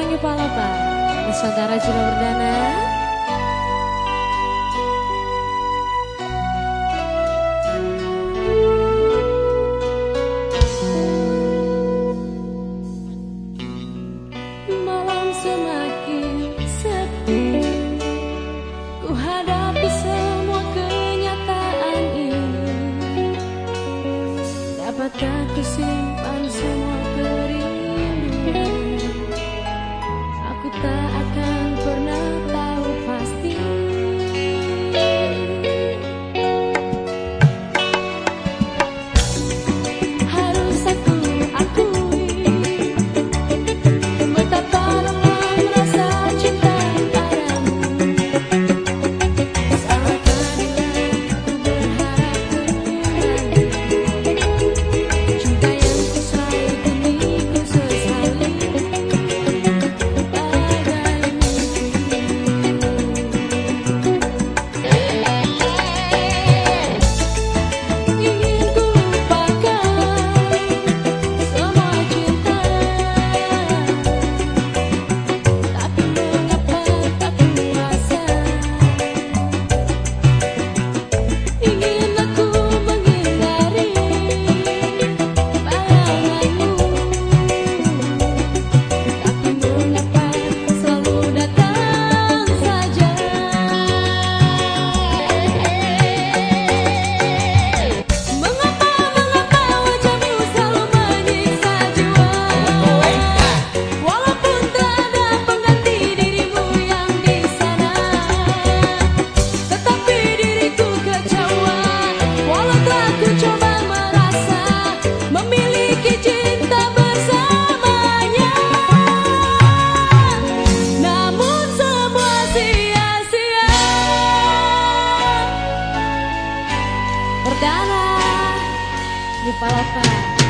Karungi Palapa Nusantara Cina Perdana Malam semakin Ku semua kenyataan ini. Simpan semua Di Palapa.